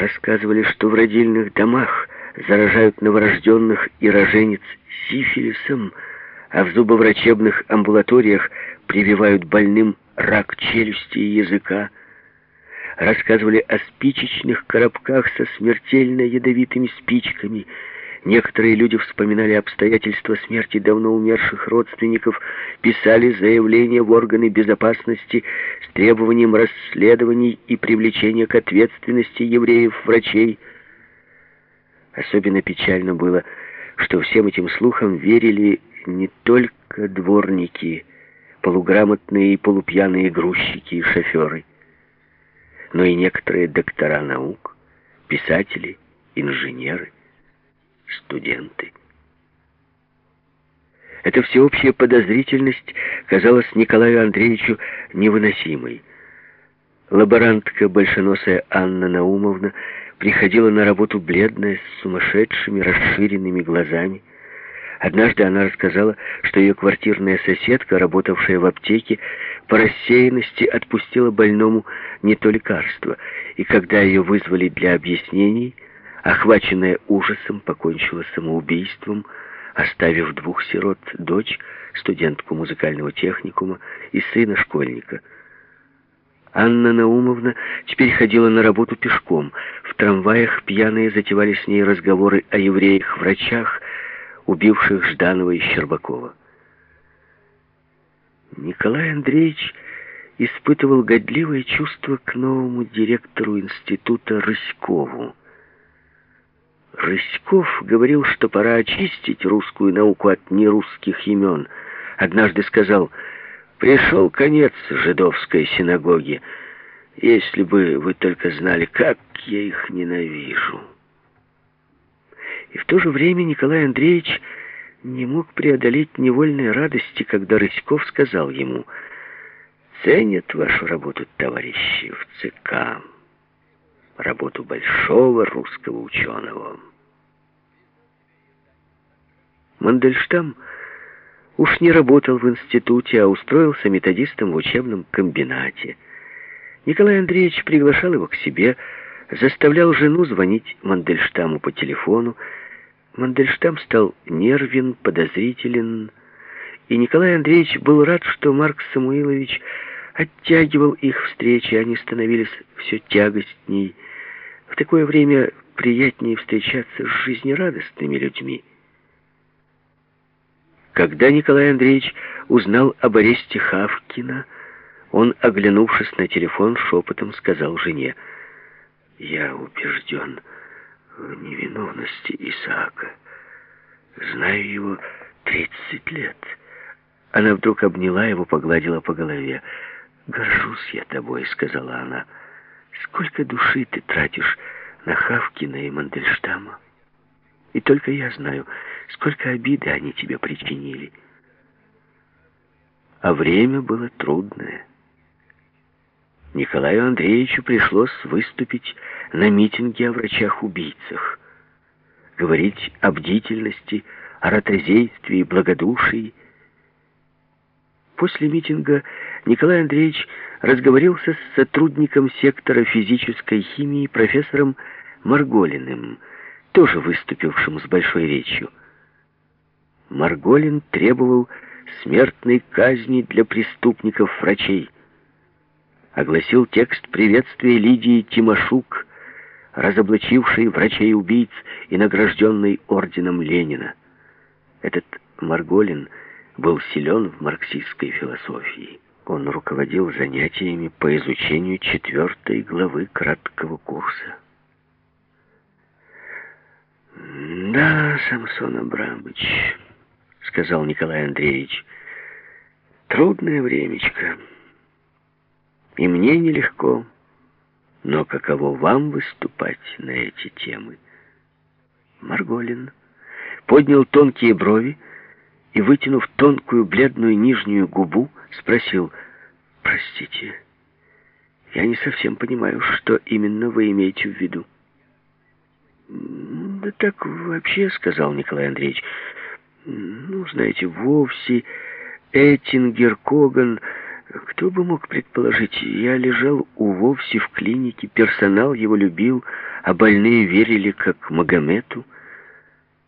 Рассказывали, что в родильных домах заражают новорожденных и роженец сифилисом, а в зубоврачебных амбулаториях прививают больным рак челюсти и языка. Рассказывали о спичечных коробках со смертельно ядовитыми спичками. Некоторые люди вспоминали обстоятельства смерти давно умерших родственников, писали заявления в органы безопасности с требованием расследований и привлечения к ответственности евреев-врачей. Особенно печально было, что всем этим слухам верили не только дворники, полуграмотные и полупьяные грузчики и шоферы, но и некоторые доктора наук, писатели, инженеры, студенты. Эта всеобщая подозрительность казалась Николаю Андреевичу невыносимой. Лаборантка большеносая Анна Наумовна приходила на работу бледная, с сумасшедшими, расширенными глазами. Однажды она рассказала, что ее квартирная соседка, работавшая в аптеке, по рассеянности отпустила больному не то лекарство, и когда ее вызвали для объяснений, охваченная ужасом, покончила самоубийством, оставив двух сирот, дочь, студентку музыкального техникума и сына школьника – Анна Наумовна теперь ходила на работу пешком. В трамваях пьяные затевали с ней разговоры о евреях-врачах, убивших Жданова и Щербакова. Николай Андреевич испытывал годливое чувство к новому директору института Рыськову. Рыськов говорил, что пора очистить русскую науку от нерусских имен. Однажды сказал Пришел конец жидовской синагоги. Если бы вы только знали, как я их ненавижу. И в то же время Николай Андреевич не мог преодолеть невольной радости, когда Рыськов сказал ему, «Ценят вашу работу, товарищи, в ЦК, работу большого русского ученого». Мандельштам Уж не работал в институте, а устроился методистом в учебном комбинате. Николай Андреевич приглашал его к себе, заставлял жену звонить Мандельштаму по телефону. Мандельштам стал нервен, подозрителен, и Николай Андреевич был рад, что Марк Самуилович оттягивал их встречи, они становились все тягостней. В такое время приятнее встречаться с жизнерадостными людьми. Когда Николай Андреевич узнал об аресте Хавкина, он, оглянувшись на телефон, шепотом сказал жене, «Я убежден в невиновности Исаака. Знаю его тридцать лет». Она вдруг обняла его, погладила по голове. «Горжусь я тобой», — сказала она. «Сколько души ты тратишь на Хавкина и Мандельштама?» И только я знаю, сколько обиды они тебе причинили. А время было трудное. Николаю Андреевичу пришлось выступить на митинге о врачах-убийцах, говорить о бдительности, о ротозействе и благодушии. После митинга Николай Андреевич разговорился с сотрудником сектора физической химии профессором Марголиным, тоже выступившим с большой речью. Марголин требовал смертной казни для преступников-врачей. Огласил текст приветствия Лидии Тимошук, разоблачившей врачей-убийц и награжденной орденом Ленина. Этот Марголин был силен в марксистской философии. Он руководил занятиями по изучению четвертой главы краткого курса. «Да, Самсон Абрамович», — сказал Николай Андреевич, — «трудное времечко. И мне нелегко, но каково вам выступать на эти темы?» Марголин поднял тонкие брови и, вытянув тонкую бледную нижнюю губу, спросил, «Простите, я не совсем понимаю, что именно вы имеете в виду». «Да так вообще», — сказал Николай Андреевич. «Ну, знаете, вовсе Эттингер, Коган, Кто бы мог предположить, я лежал у Вовси в клинике, персонал его любил, а больные верили как Магомету —